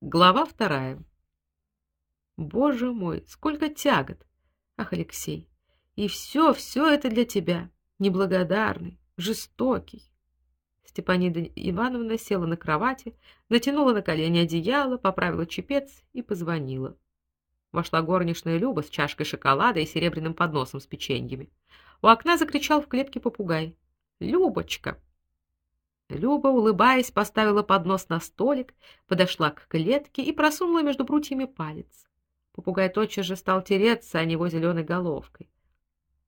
Глава вторая. Боже мой, сколько тягот. Ах, Алексей, и все, все это для тебя, неблагодарный, жестокий. Степанида Ивановна села на кровати, натянула на колени одеяло, поправила чепец и позвонила. Вошла горничная Люба с чашкой шоколада и серебряным подносом с печеньями. У окна закричал в клетке попугай: "Любочка!" Люба, улыбаясь, поставила поднос на столик, подошла к клетке и просунула между прутьями палец. Попугай тотчас же стал тереться о него зеленой головкой.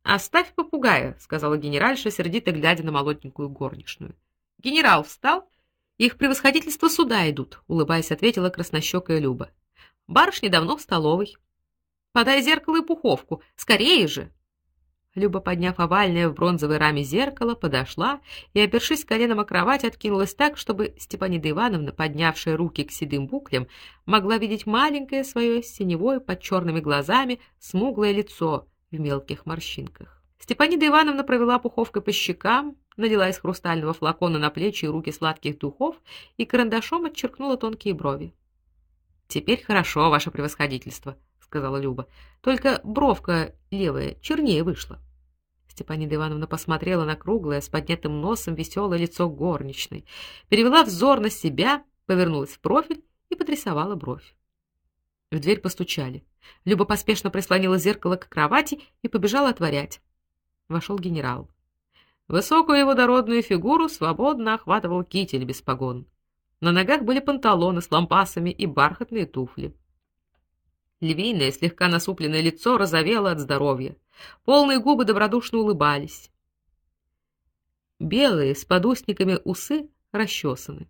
"Оставь попугая", сказала генеральша, сердито глядя на молоденькую горничную. "Генерал встал? Их превосходительство сюда идут", улыбаясь, ответила краснощёкая Люба. "Барышни давно в столовой. Подай зеркало и пуховку, скорее же!" Люба, подняв овальное в бронзовой раме зеркало, подошла и, опершись коленом о кровать, откинулась так, чтобы Степанида Ивановна, поднявшая руки к седым буклям, могла видеть маленькое свое синевое под черными глазами смуглое лицо в мелких морщинках. Степанида Ивановна провела пуховкой по щекам, надела из хрустального флакона на плечи и руки сладких духов и карандашом отчеркнула тонкие брови. Теперь хорошо, ваше превосходительство, сказала Люба. Только бровка левая чернее вышла. Степанида Ивановна посмотрела на круглое с поднятым носом веселое лицо горничной, перевела взор на себя, повернулась в профиль и подрисовала бровь. В дверь постучали. Люба поспешно прислонила зеркало к кровати и побежала отворять. Вошел генерал. Высокую его дородную фигуру свободно охватывал китель без погон. На ногах были панталоны с лампасами и бархатные туфли. Львиное, слегка насупленное лицо розовело от здоровья. Полные губы добродушно улыбались. Белые с подусниками усы расчесаны.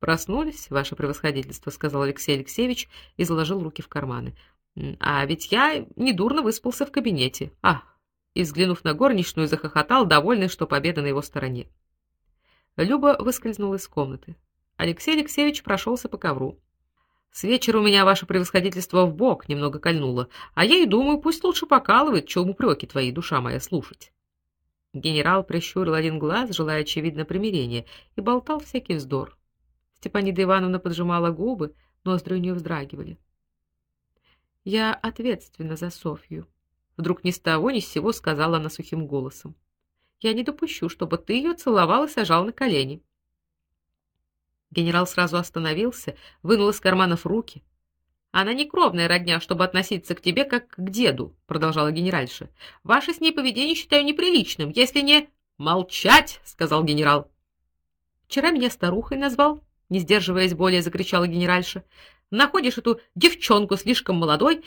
Проснулись, ваше превосходительство, сказал Алексей Алексеевич и заложил руки в карманы. А ведь я недурно выспался в кабинете. А, и взглянув на горничную, захохотал, довольный, что победа на его стороне. Люба выскользнула из комнаты. Алексей Алексеевич прошелся по ковру. С вечера у меня ваше превосходительство в бок немного кольнуло, а я и думаю, пусть лучше покалывает, чем упреки твои, душа моя, слушать. Генерал прищурил один глаз, желая очевидно примирения, и болтал всякий вздор. Степанида Ивановна поджимала губы, ноздри у нее вздрагивали. Я ответственна за Софью, вдруг ни с того ни с сего сказала она сухим голосом. Я не допущу, чтобы ты ее целовал и сажал на колени. Генерал сразу остановился, вынул из карманов руки. Она не кровная родня, чтобы относиться к тебе как к деду, продолжала генеральша. Ваше с ней поведение считаю неприличным, если не молчать, сказал генерал. Вчера меня старухой назвал, не сдерживаясь более, закричала генеральша. Находишь эту девчонку слишком молодой?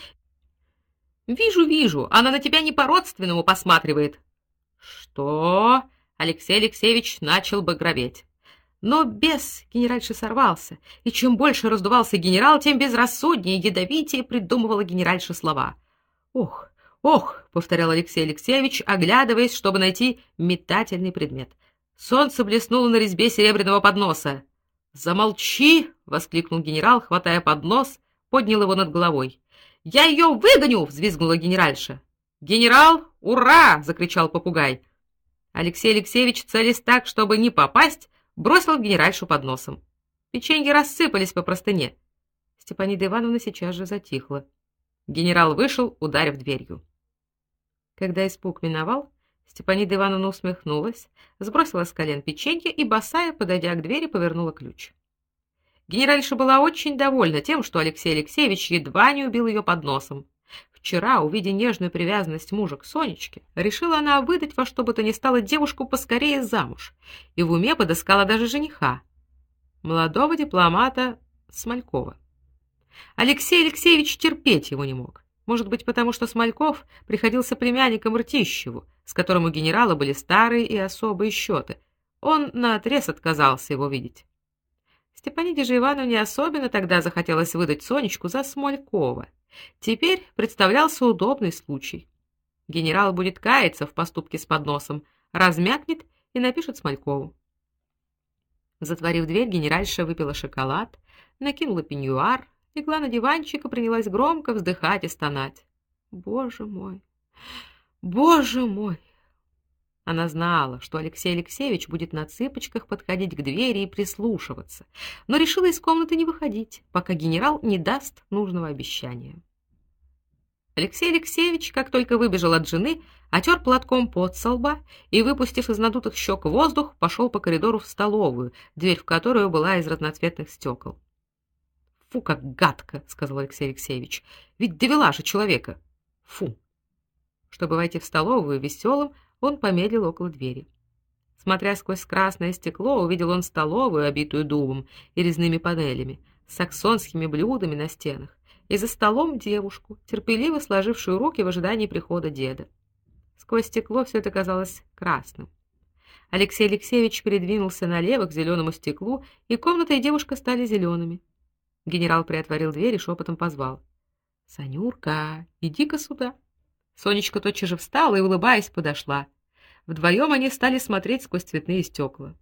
Вижу, вижу, она на тебя не по-родственному посматривает. Что? Алексей Алексеевич начал багроветь. Но без генеральши сорвался, и чем больше раздувался генерал, тем безрассуднее и ядовитее придумывала генеральша слова. "Ох, ох", повторял Алексей Алексеевич, оглядываясь, чтобы найти метательный предмет. Солнце блеснуло на резьбе серебряного подноса. "Замолчи!" воскликнул генерал, хватая поднос, поднял его над головой. "Я ее выгоню!" взвизгнула генеральша. "Генерал, ура!" закричал попугай. Алексей Алексеевич, целясь так, чтобы не попасть, бросил генеральшу под носом. Печеньки рассыпались по простыне. Степанида Ивановна сейчас же затихла. Генерал вышел, ударив дверью. Когда испуг миновал, Степанида Ивановна усмехнулась, сбросила с колен печенье и босая, подойдя к двери, повернула ключ. Генеральша была очень довольна тем, что Алексей Алексеевич едва не убил ее под носом. Вчера, увидя нежную привязанность мужа к Сонечке, решила она выдать во что бы то ни стало девушку поскорее замуж, и в уме подыскала даже жениха, молодого дипломата Смолькова. Алексей Алексеевич терпеть его не мог. Может быть, потому что Смольков приходился племянником Ртищеву, с которым у генерала были старые и особые счеты. Он наотрез отказался его видеть. Степаниде же Ивановне особенно тогда захотелось выдать Сонечку за Смолькова. Теперь представлялся удобный случай. Генерал будет каяться в поступке с подносом, размякнет и напишет Смолькову. Затворив дверь, генеральша выпила шоколад, накинула пеньюар, легла на диванчик и принялась громко вздыхать и стонать. Боже мой. Боже мой. Она знала, что Алексей Алексеевич будет на цыпочках подходить к двери и прислушиваться, но решила из комнаты не выходить, пока генерал не даст нужного обещания. Алексей Алексеевич, как только выбежал от жены, отер платком пот со лба и, выпустив из надутых щек воздух, пошел по коридору в столовую, дверь в которую была из разноцветных стекол. Фу, как гадко, сказал Алексей Алексеевич. Ведь довела же человека. Фу. Чтобы войти в столовую веселым, он помедлил около двери. Смотря сквозь красное стекло, увидел он столовую, обитую дубом и резными панелями, с саксонскими блюдами на стенах, и за столом девушку, терпеливо сложившую руки в ожидании прихода деда. Сквозь стекло все это казалось красным. Алексей Алексеевич передвинулся налево к зеленому стеклу, и комната и девушка стали зелеными. Генерал приотворил дверь и шепотом позвал: "Санюрка, иди-ка сюда". Сонечка тотчас же встала и, улыбаясь, подошла. Вдвоем они стали смотреть сквозь цветные стекла.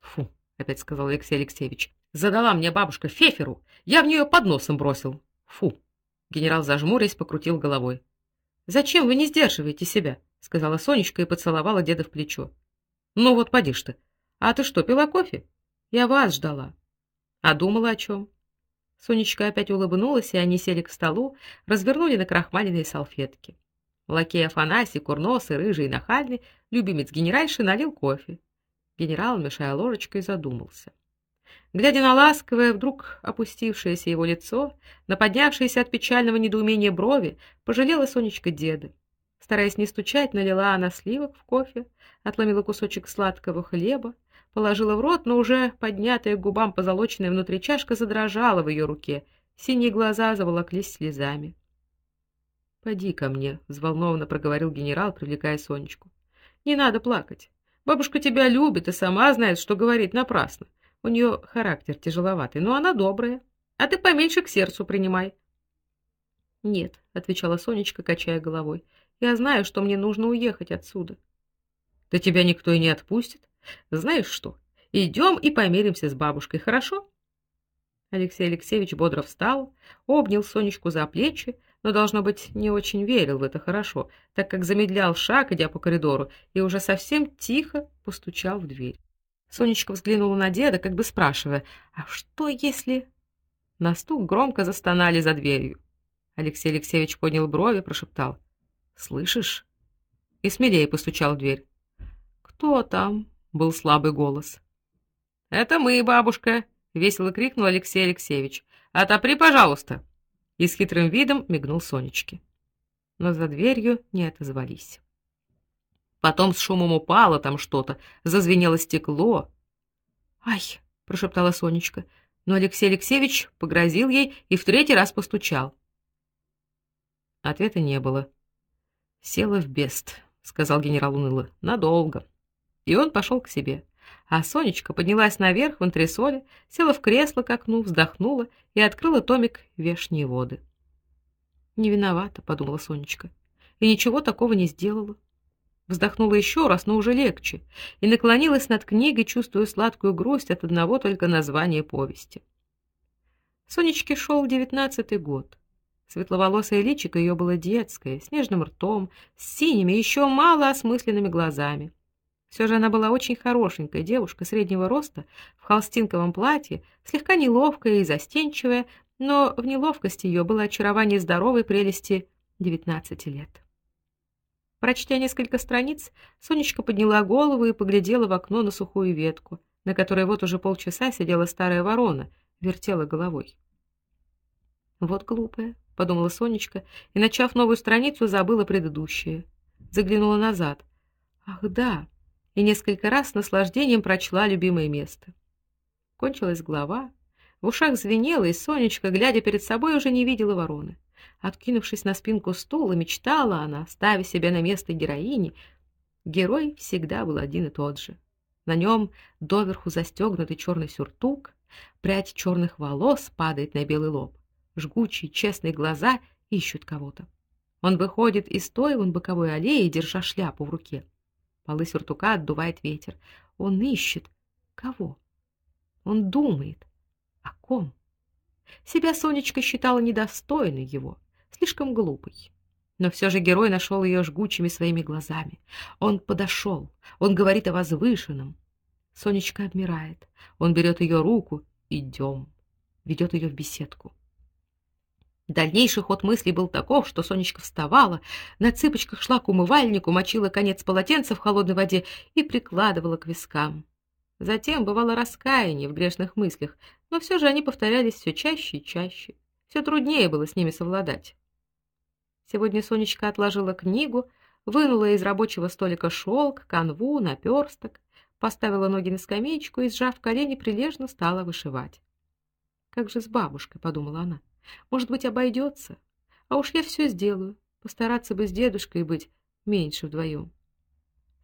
«Фу!» — опять сказал Алексей Алексеевич. «Задала мне бабушка феферу, я в нее под носом бросил. Фу!» Генерал, зажмурясь, покрутил головой. «Зачем вы не сдерживаете себя?» — сказала Сонечка и поцеловала деда в плечо. «Ну вот, поди ж ты. А ты что, пила кофе? Я вас ждала. А думала о чем?» Сонечка опять улыбнулась, и они сели к столу, развернули на крахмаленные салфетки. Лакей Афанасий, курносый, рыжий и нахальный, любимец генеральши, налил кофе. Генерал, мешая ложечкой, задумался. Глядя на ласковое, вдруг опустившееся его лицо, на поднявшиеся от печального недоумения брови, пожалела Сонечка деда. Стараясь не стучать, налила она сливок в кофе, отломила кусочек сладкого хлеба, положила в рот, но уже поднятая к губам позолоченная внутри чашка задрожала в ее руке. Синие глаза заволоклись слезами. "Поди ко мне", взволнованно проговорил генерал, привлекая Сонечку. "Не надо плакать. Бабушка тебя любит и сама знает, что говорит напрасно. У нее характер тяжеловатый, но она добрая. А ты поменьше к сердцу принимай". "Нет", отвечала Сонечка, качая головой. "Я знаю, что мне нужно уехать отсюда". "Да тебя никто и не отпустит. Знаешь что? Идем и помиримся с бабушкой, хорошо? Алексей Алексеевич бодро встал, обнял Сонечку за плечи, но должно быть, не очень верил в это хорошо, так как замедлял шаг, идя по коридору, и уже совсем тихо постучал в дверь. Сонечка взглянула на деда, как бы спрашивая: "А что если?" На стук громко застонали за дверью. Алексей Алексеевич поднял брови, прошептал: "Слышишь?" И смелее постучал в дверь. "Кто там?" Был слабый голос. "Это мы, бабушка", весело крикнул Алексей Алексеевич. "Отопри, пожалуйста". И с хитрым видом мигнул Сонечке. Но за дверью не отозвались. Потом с шумом упало там что-то, зазвенело стекло. "Ай!" прошептала Сонечка, но Алексей Алексеевич погрозил ей и в третий раз постучал. Ответа не было. "Села в бест", сказал генерал уныло. "Надолго". И он пошел к себе. А Сонечка поднялась наверх в антресоле, села в кресло к окну, вздохнула и открыла томик Вешние воды. Не виновата, подумала Сонечка. И ничего такого не сделала. Вздохнула еще раз, но уже легче, и наклонилась над книгой, чувствуя сладкую грусть от одного только названия повести. Сонечке шел девятнадцатый год. Светловолосое личико ее было детское, с нежным ртом, с синими, еще мало осмысленными глазами. Все же она была очень хорошенькая девушка среднего роста, в холстинковом платье, слегка неловкая и застенчивая, но в неловкости ее было очарование здоровой прелести девятнадцати лет. Прочтя несколько страниц, Сонечка подняла голову и поглядела в окно на сухую ветку, на которой вот уже полчаса сидела старая ворона, вертела головой. Вот глупая, подумала Сонечка и, начав новую страницу, забыла предыдущие. Заглянула назад. Ах, да, и несколько раз с наслаждением прочла любимое место. Кончилась глава, в ушах звенело, и Сонечка, глядя перед собой, уже не видела вороны. Откинувшись на спинку стула, мечтала она, ставя себя на место героини. Герой всегда был один и тот же. На нем доверху застегнутый черный сюртук, прядь черных волос падает на белый лоб. Жгучие честные глаза ищут кого-то. Он выходит из той вон боковой аллеи, держа шляпу в руке. Полы сюртука отдувает ветер. Он ищет кого? Он думает о ком? Себя Сонечка считала недостойной его, слишком глупой. Но все же герой нашел ее жгучими своими глазами. Он подошел. Он говорит о возвышенном. Сонечка отмирает. Он берет ее руку. Идем. Ведет ее в беседку. Дальнейший ход мыслей был таков, что Сонечка вставала, на цыпочках шла к умывальнику, мочила конец полотенца в холодной воде и прикладывала к вискам. Затем бывало раскаяние в грешных мыслях, но все же они повторялись все чаще и чаще. Все труднее было с ними совладать. Сегодня Сонечка отложила книгу, вынула из рабочего столика шелк, канву, наперсток, поставила ноги на скамеечку и, сжав колени, прилежно стала вышивать. Как же с бабушкой, подумала она. Может быть, обойдется? А уж я все сделаю. Постараться бы с дедушкой быть меньше вдвоем.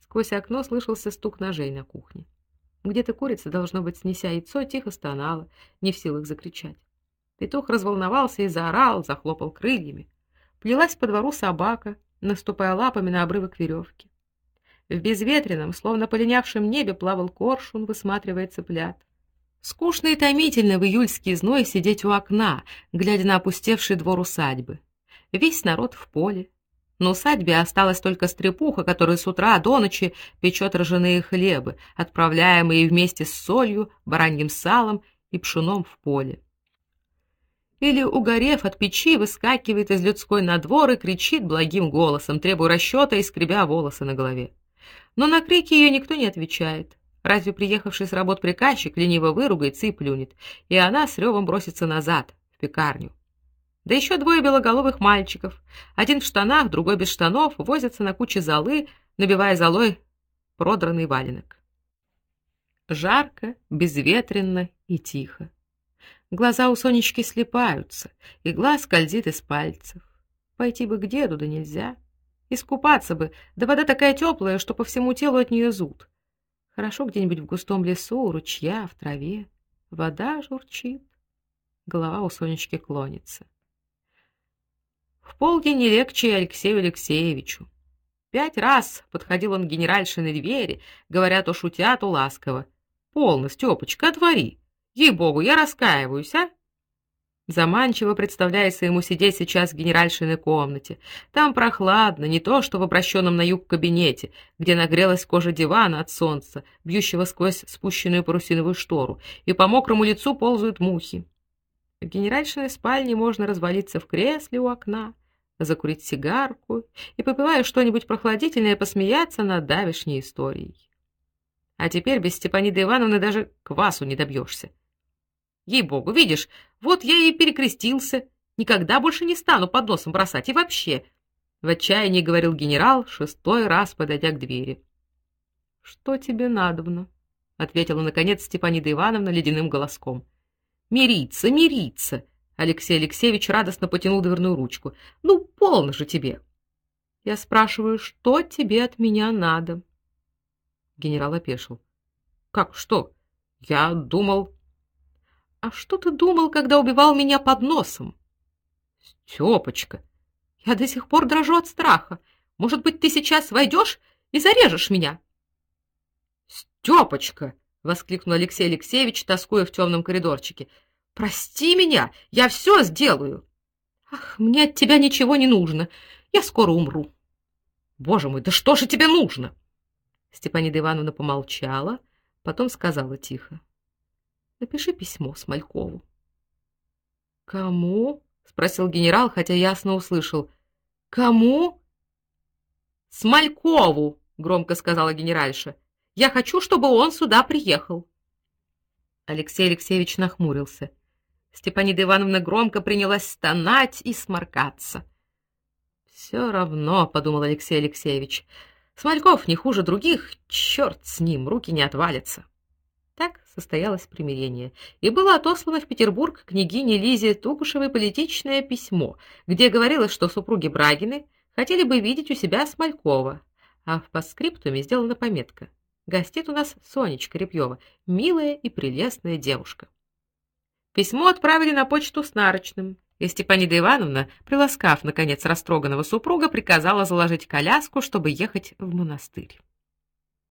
Сквозь окно слышался стук ножей на кухне. Где-то курица, должно быть, снеся яйцо, тихо стонала, не в силах закричать. Петух разволновался и заорал, захлопал крыльями. Плелась по двору собака, наступая лапами на обрывок веревки. В безветренном, словно полинявшем небе плавал коршун, высматривая цыплят. Скучно и томительно в июльский зной сидеть у окна, глядя на опустевший двор усадьбы. Весь народ в поле. На усадьбе осталась только стрепуха, которая с утра до ночи печет ржаные хлебы, отправляемые вместе с солью, бараньим салом и пшеном в поле или, угорев от печи, выскакивает из людской надвор и кричит благим голосом, требуя расчета и скребя волосы на голове. Но на крики ее никто не отвечает. Разве приехавший с работ приказчик лениво выругается и плюнет, и она с ревом бросится назад, в пекарню. Да еще двое белоголовых мальчиков, один в штанах, другой без штанов, возятся на куче золы, набивая золой продранный валенок. Жарко, безветренно и тихо. Глаза у Сонечки слепаются, глаз скользит из пальцев. Пойти бы к деду, да нельзя. Искупаться бы, да вода такая теплая, что по всему телу от нее зуд. Хорошо где-нибудь в густом лесу, у ручья, в траве. Вода журчит. Голова у Сонечки клонится. В полдень не легче Алексею Алексеевичу. Пять раз подходил он к генеральшиной двери, говоря то шутя, то ласково. «Полностью, опочка, отвори!» Ей-богу, я раскаиваюсь, а? Заманчиво представляется ему сидеть сейчас в генеральшиной комнате. Там прохладно, не то что в обращенном на юг кабинете, где нагрелась кожа дивана от солнца, бьющего сквозь спущенную парусиновую штору, и по мокрому лицу ползают мухи. В генеральшиной спальне можно развалиться в кресле у окна, закурить сигарку и, попивая что-нибудь прохладительное, посмеяться над давешней историей. А теперь без Степаниды Ивановны даже квасу не добьешься. Ей-богу, видишь, вот я и перекрестился. Никогда больше не стану под носом бросать и вообще. В отчаянии говорил генерал, шестой раз подойдя к двери. Что тебе надобно? ответила наконец Степанида Ивановна ледяным голоском. Мириться, мириться. Алексей Алексеевич радостно потянул дверную ручку. Ну, полно же тебе. Я спрашиваю, что тебе от меня надо? Генерал опешил. Как что? Я думал, а что ты думал, когда убивал меня под носом? Стёпочка, я до сих пор дрожу от страха. Может быть, ты сейчас войдешь и зарежешь меня? Стёпочка, воскликнул Алексей Алексеевич, тоскуя в темном коридорчике. Прости меня, я все сделаю. Ах, мне от тебя ничего не нужно. Я скоро умру. Боже мой, да что же тебе нужно? Степанида Ивановна помолчала, потом сказала тихо: Напиши письмо Смолькову. Кому? спросил генерал, хотя ясно услышал. Кому? Смолькову, громко сказала генеральша. Я хочу, чтобы он сюда приехал. Алексей Алексеевич нахмурился. Степанида Ивановна громко принялась стонать и сморкаться. «Все равно, подумал Алексей Алексеевич. Смольков не хуже других, черт с ним, руки не отвалятся. Так состоялось примирение, и было отослано в Петербург княгине Лизе Тугушевой политичное письмо, где говорилось, что супруги Брагины хотели бы видеть у себя Смолькова, а в постскриптуме сделана пометка: "Гостит у нас Сонечка Репьева, милая и прелестная девушка". Письмо отправили на почту с нарочным, и Степанида Ивановна, приласкав наконец растроганного супруга, приказала заложить коляску, чтобы ехать в монастырь.